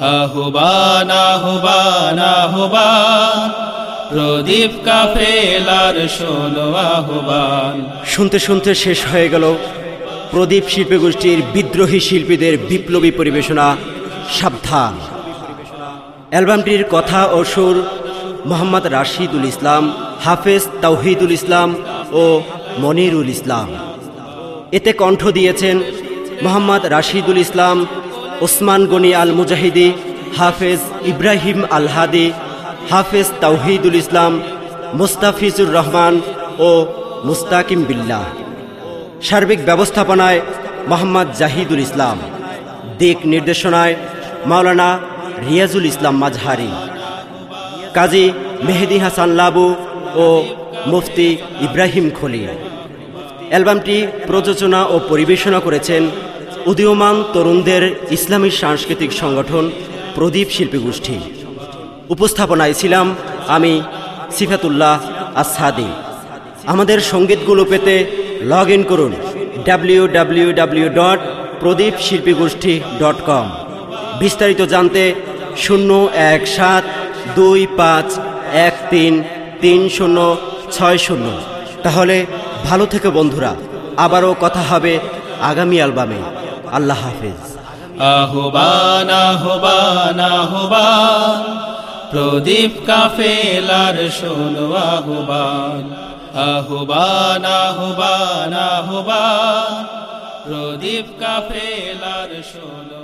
আহ্বান প্রদীপ কাফেলার শোনো শুনতে শুনতে শেষ হয়ে গেল প্রদীপ শিল্পী গোষ্ঠীর বিদ্রোহী শিল্পীদের বিপ্লবী পরিবেশনা, সাবধান। অ্যালবামটির কথা ও সুর মোহাম্মদ রাশিদুল ইসলাম, হাফেজ তাওহিদুল ইসলাম ও মনিরুল ইসলাম। এতে কণ্ঠ দিয়েছেন মোহাম্মদ রাশিদুল ইসলাম ওসমান গনি আল মুজাহিদি হাফেজ ইব্রাহিম আল হাদি হাফেজ তাওহিদুল ইসলাম, মুস্তাফিজুর রহমান ও মুস্তাকিম বিল্লাহ। সার্বিক ব্যবস্থাপনায় মোহাম্মদ জাহিদুল ইসলাম। দিক নির্দেশনায় মাওলানা রিয়াজুল ইসলাম মাজহারি। কাজী মেহেদি হাসান লাবু ও মুফতি ইব্রাহিম খলি অ্যালবামটি প্রযোজনা ও পরিবেশনা করেছেন উদীয়মান তরুণদের ইসলামী সাংস্কৃতিক সংগঠন প্রদীপ শিল্পী গোষ্ঠী। উপস্থাপনায় ছিলাম আমি সিফাতুল্লাহ আসাদি আমাদের সঙ্গীতগুলো পেতে লগ ইন করুন W W W dot Pradip Shilpi Goshthi dot কম বিস্তারিত জানতে শূন্য এক সাত দুই পাঁচ এক তিন তিন শূন্য ছয় শূন্য। তাহলে ভালো থেকে বন্ধুরা, আবারও কথা হবে আগামী অ্যালবামে। আল্লাহ হাফিজ। আহবান আহবান আহবান, প্রদীপ কাফেলার শোনো আহবান। আহবান আহবান আহবান, প্রদীপ কাফেলার শোনো